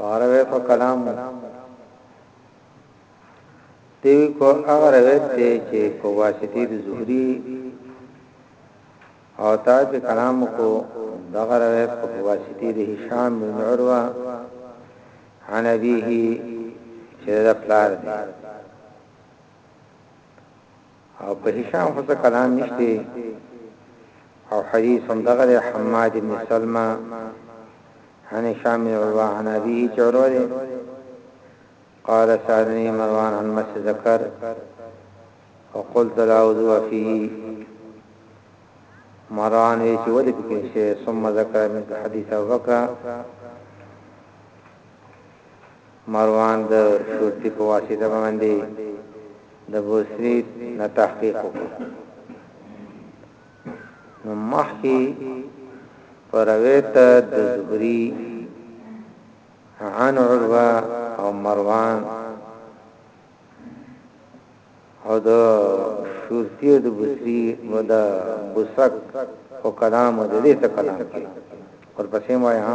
هغه روایت خو کلام دی کو هغه روایت دی چې په واسطه د زهري او تا چې کلام کو دغه روایت په واسطه د هشام بن عروه عن ابيه چې د پلار دی او په هشام خو څه کلام نشته او حدیث هم دغه دی حماد ابن سلمہ عن هشام بن عروه عن ابيه چې عروه دی قال سالني مروان عن مس ذکر فقلت لا وضوء فيه مروان وی چې ودې پکې شه ثم ذکر من حديث ابو بکر مروان د شرطي په واسطه باندي د بصري نه تحقیق وکړ نو مخکي پر روایت د زهري عن عروه او مروان او د شورتي او د بصري او د بصرک او کلام او د دې څه کلام کې ورپسې وایي ها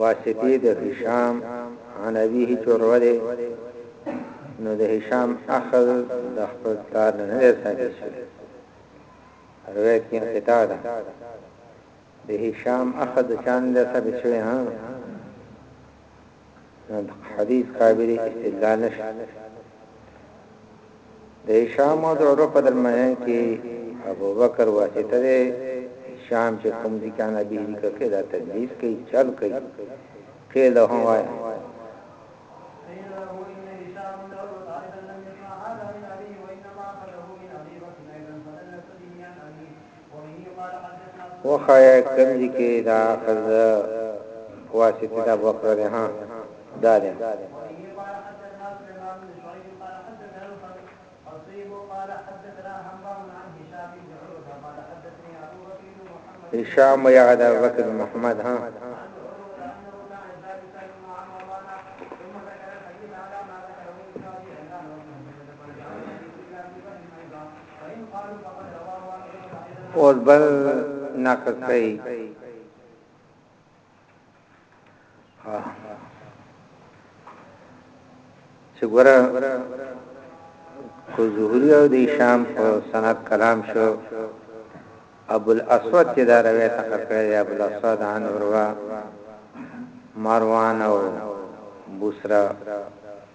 واسطي د هشام عن ابيه چې ورور دی نو د هشام اخذ د خپل پلار نه نه ثابت شوی روایت کې انقطاع ده د هشام اخذ چاند ثابت شوی ها نو د حدیث قابل استدلال نشي د هشام او د عروه په درمیان کې ابو بکر واسطه ده هشام چې کوم ځکه نه به ذکر کې دا تدلیس کوي چل کوي کې له هوا وخایا کمزی کې دا خز واسطه دا بکره ده ها دا ده هشام یا دا بکر محمد ها اور بل نقل کړي ها چې ګوره کو ظهوري او د شام په سند کلام شو ابو الاسود چې دا روایت نقل کړی دی ابو الاسود عن عروه مروان او بصره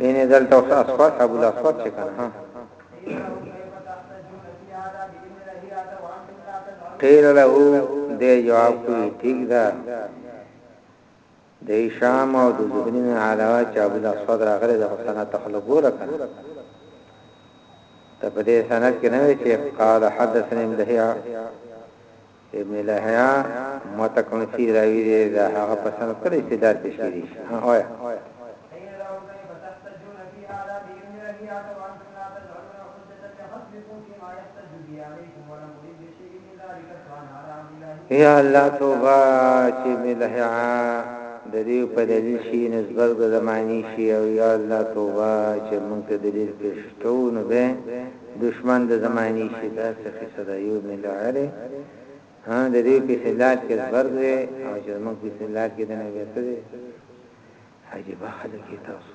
یعنی دلته اوس اسفر ابو الاسفر چې کنه ها قیل له دې جواب کوي ٹھیک ده د هشام او د زهري نه علاوه چې ابو الاسفر راغله د حسنا تخلق ګور کړ ته په دې سند کې نه وی چې قال حدثني ملهیا ابن لهيعه ماته کوم شي راوي دي دا هغه په سند کړي چې دا څه شي دي ها وایا یا الله توبه چې ملهعا د دې په دلیل شي نسبت د زماني شي او یا الله توبه چې مونږ ته دلیل پېښ کوو نو به دشمن د زمانی شی دا څه قصه ده یو ملی علی ها د دی په استدلال کی زبرد وی او چه زموږ په استدلال کی دنه بیا څه دی عجیبه خلک یی تاسو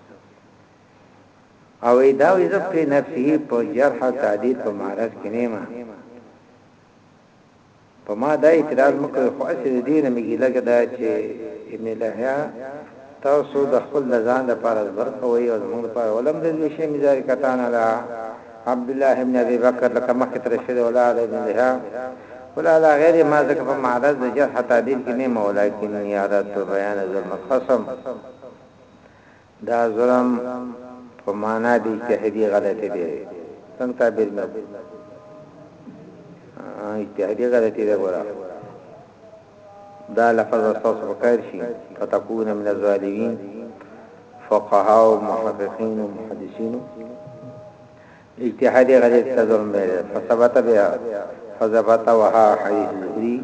او ای دا وی زب فی نفسه په جرح او تعدیل په معرض کی نیمه په ما دا اعتراض مه کوئ خو هسې د دې نه مې ګیله ده چې ابن لهیا تاسو د خپل د ځان لپاره زبر کوئ او زموږ لپاره ولم د دې شی مزار کتانه ده عبدالله ابن ابي بکر لکه مخکې تر شوی دی ولا علی ابن لها ولا علی غیر ما ځکه په معرض د جرح تعدیل کې مې مولا کې نیارت بیان ظلم خصم دا ظلم په مانا د اجتهادي غلطي دی څنګه تعبیر مې اجتهادي غلطي ده ګوره دا لفظ اساس وکړ شي فتكون من الظالمين فقهاء او محققين او محدثين اجتهادي غلط تظلم به فثبت بها فثبت وها حديث زهري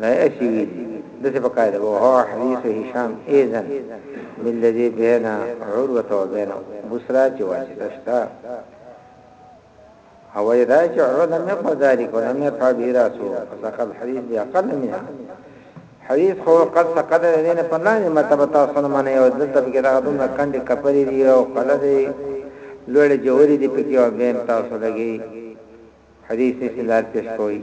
لا اسی وی دسی پکای ده وهو حدیث هشام ایزن بالذی بین عروه و بین بسرا چی واسطه شتا او اذا چی عروه لم یقو ذالک و لم یقع بیراسو فسقد حدیث بی اقل منها حدیث خو قد سقد دین پنان مرتبه تاسو نه منه او دلته کې دا دومره کندې کپری دی او خله دی لوړ جوړی دی پکې او بین تاسو لګي حدیث استدلال پیش کوي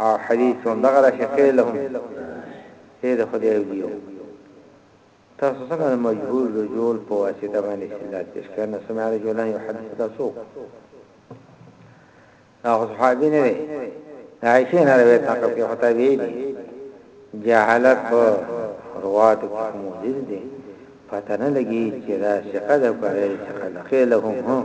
او حديث هم دغه راشي قيل لهم هي د خدای ولیو تاسو څنګه د مجهول رجول په واسطه باندې استدلال پیش کړئ نو سمع رجلان يحدث تاسو هغه صحابي نه دی عائشه نه روایت نقل کوي خدای وی دی جهالت په روات کې موجود دی پته نه لګي چې دا ثقه ده کوي ثقه ده لهم هم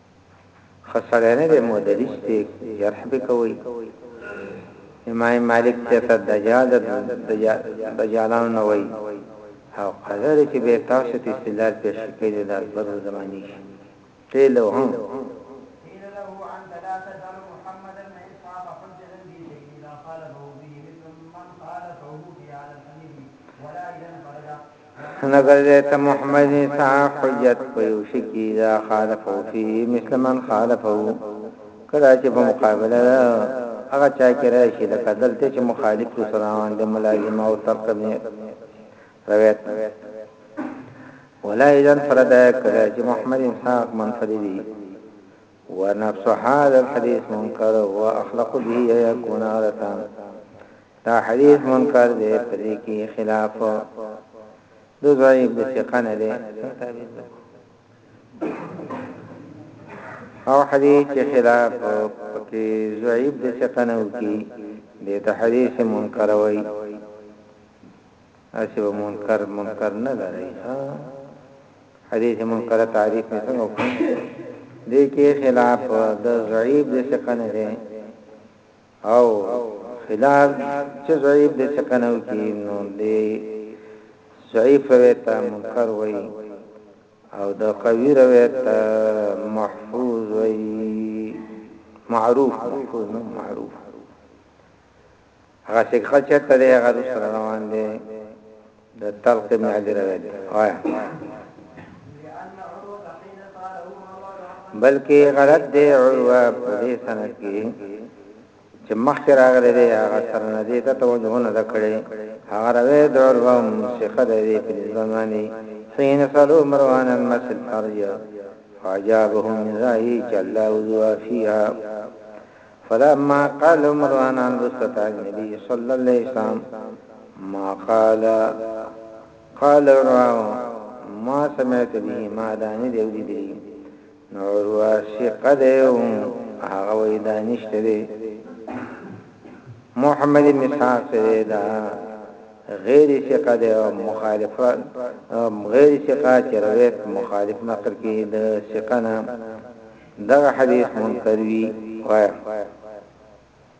ښه سړی نه دی مدلس دی جرح به کوی امام مالک چرته دجال د دجالانو نه وای او قدر چې به تاسو ته استدلال پیش کړي د اکبر زمانی شي ته له هم نه ګرځي ته محمد عیسی حجت په یو شي کې دا خالف او فی مثل من خالفه کله چې په مقابله هغه چا کې راشي د قدل ته چې مخالف سره روان دي ملازمه او ترکب نه روایت ولا اذن فرد کله چې محمد عیسی منفردی ونفس هذا الحديث منکر واخلق به يكون عادتا دا حدیث منکر دی په دې کې خلاف د ضعیف د ثقه نه دی او حدیث چې خلاف پکې ضعیف د ثقه نه وکي د حدیث منکر وایي هسې به منکر منکر نه لرئ ها حدیث منکره تعریف مې څنګه وکړم دې کې خلاف د ضعیف د ثقه نه دی او خلاف چې ضعیف د ثقه نه وکړي نو دې ضعیف روایت منکر وایي او د قوی روایت محفوظ وایي معروف محفوظ نه معروف هغه څنګه چرته دی هغه سره روان دی د تلق ابن علی روایت وایا بلکې غلط دی عروه په دې سند کې چې مخکې راغلی دی هغه سره نه دی ته توجه نه کړي هغه روي د عروه مشخه دی په زماني حين سلو مروان المسل فرجه فاجابهم من رأي جل وزوا فيها فلما قال مروان عن رسطة النبي صلى الله عليه وسلم ما قال قال رواه ما سمعت به ما داني دی ودی دی نو وروا شي قد یو هغه وې دانشته دی محمد مسحاق سره دا غیر ثقه ده او مخالفه غیر ثقه چې روایت مخالف نقل کې د ثقه نه دغه حدیث منکر وی وایه.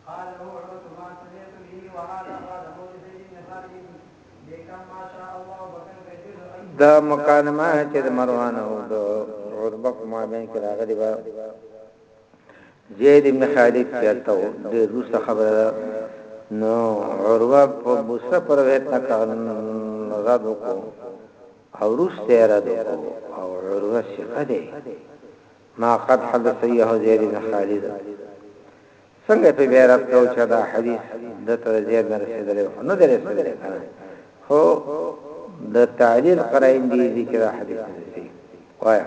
قال له عروة ما سمعت به وهذا بعد موت زيد بن خالد بكم ما شاء الله بكر فيجوز ان دا مکالمه چې د مروان او د عتبه په مابین کې راغلي و زید ابن خالد چرته و د روس خبره نو عروه په بوسه پر وهت نه کار نزاد وکړو او وروسته یې رد وکړ او عروه ثقه دی ما قد حدث ایه زید بن خالد څنګه په بیا رد کړو چې دا حدیث د تر زید نه رسیدلی خو نه دی رسیدلی کنه خو د تعلیل قرائن دی چې دا حدیث نه صحیح وایا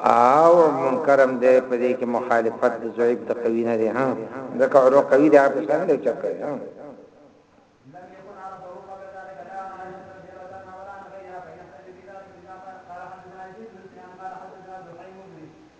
او منکرم دې په دې کې مخالفت د ضعیف د قوی نه دی ها ځکه ورو قوی دی په سره دی چکه ها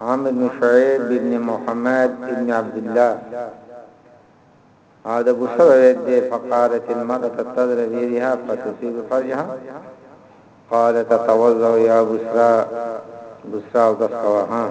عامر بن شعيب ابن محمد ابن عبد الله هذا ابو سعيد فقالت المرأة تضرب يدها فتصيب فرجها قال تتوضا يا بسرا بسرا وتصواها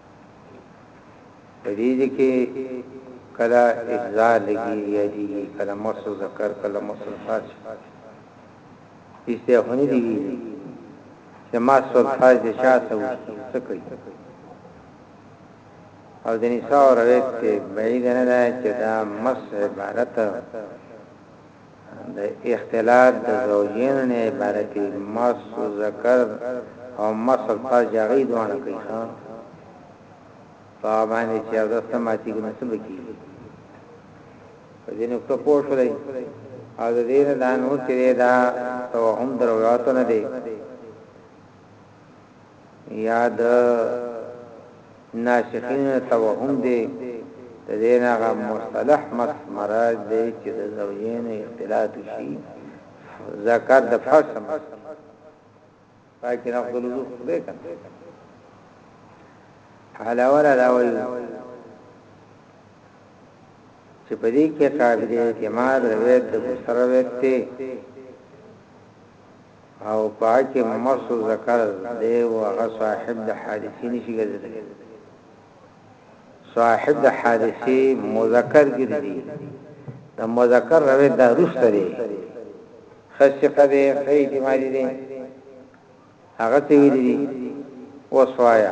په دې دي کې کله اجزاء لګي یا دي کله مصر ذکر کله مصر فاج ایسته هونی دی ویلی چې مصر فاج د چا سوي څه کوي او د نساء روایت کې بعید نه ده چې دا مصر عبارت د اختلاط د زوجين نه عبارت دي، مس الذکر او مس الفرج هغوی دواړه کوي ښه په هغه باندې چې اودس نه ماتېږي نو څه به کېږي په دې نکته پوه شولئ او د دې نه دا نور چې دا توهم د روایاتو نه دی یا د ناسخینو توهم دی، د دې نه هغه مصطلح مسخ مراد دی چې د زوجینو اختلاط وشي، ځکه د فرض مسخ دی. پاکې نه خپل وضو خدای کنه علاوه را وایو چې په دې کې قابل اعتماد روایت د مصر روایت ته او په عکې مخصوص ذکر دې او هغه صاحب د حادثې نه شي ګرځېدلی. صاحب د حادثې مذکر ګرځي. د مذکر روایت دا روسته دی. ښه ثقه دی، ښه اعتمادي دی. هغه څه ویلي دي اوس وایه.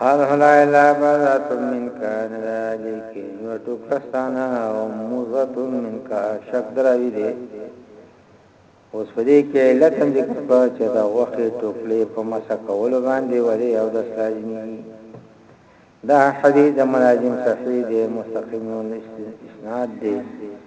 قال هلا الا بذات من كان ذلك وتكسنا ومزت من کا شک دراوی دی اوس په دې کې لکم ذکر کړ چې دا وخت ټوکلې په مسا کول باندې ولې او د سلاجنی دا حدیث د ملازم صحیح دی مستقیم اسناد دی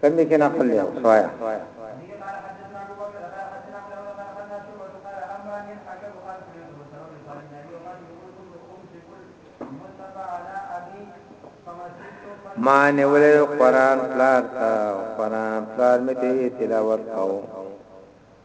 کوم دې کې نقل دی او سوایا ما نیولې قران پلار تا قران پلار مې ته تلاوت کاو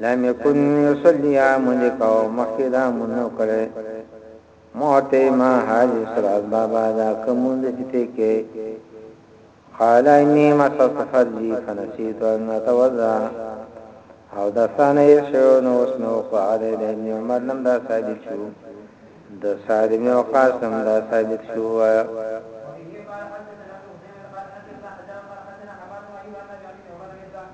لم يكن يصلي عمل کو مخکې دا مونو کړي موته ما حاجی سراز بابا دا کوموند چې ته کې قال اني ما سفر دي فنسيت ان اتوضا او دا ثانه شو نو اوس نو قال ابن عمر لم دا ثابت شو د سعد بن وقاص لم دا ثابت شو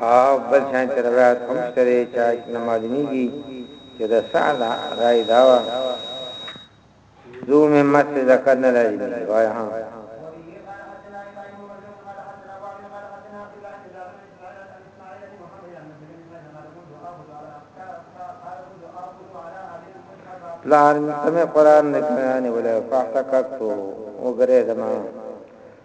او بل شان چې روایت هم شته دی چا کې نه معلومیږي چې د سعد رای دا و زوم مت ذکر نه لري وای ها پلان سمې قران نه کړانه ولا فاحتکتو وګره زمانه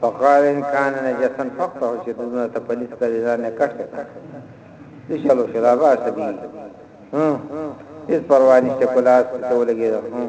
فقال ان كان نجسا فقطه چې دونه ته پلیس کړي ځان نه کټ کړي دي شلو شرابا سبي هم هیڅ پروا نشته کولا ته ولګي هم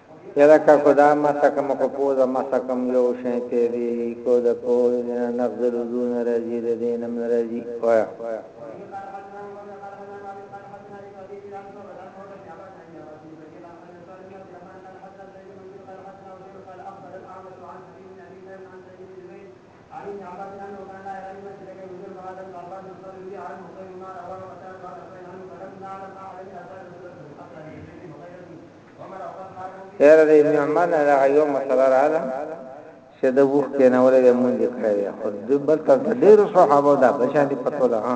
یره که خدا مسکم خو پوزه مسکم یو شی تیری کو د کو دینه نقض رجوع نه راځي د دینم نه راځي وایا یاره د ابن عمر نه دا یو مسله رااله چې د وښ کې نه ولې مونږ کړی خو د بل تر ډیر صحابه دا بچان دي پتو ده ها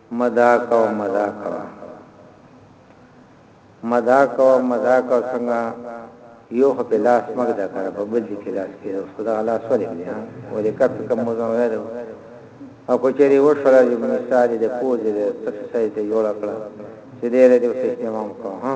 مدا کوه مدا کوه مدا کوه مدا کوه څنګه یو خو په لاس مګ دا کار په بل دي کې لاس کې اوس خدا الله سره دی ها ولې کپ کم مو زو وایو او کو چیرې و شو راځي په مثال دې پوزې دې تک سای ته جوړ کړه چې دې له دې څه استعمال کو ها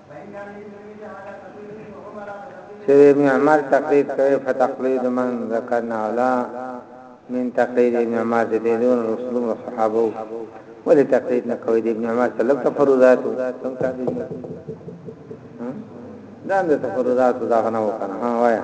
سيد ابن عمر تقليد کوي فتقليد من ذکرنا علا من تقليد ابن عمر د دې دون رسول الله صحابه ولې تقليد نه کوي د ابن عمر سلب تفرودات څنګه تعبير دا د تفرودات دا غنه وکړه ها وایا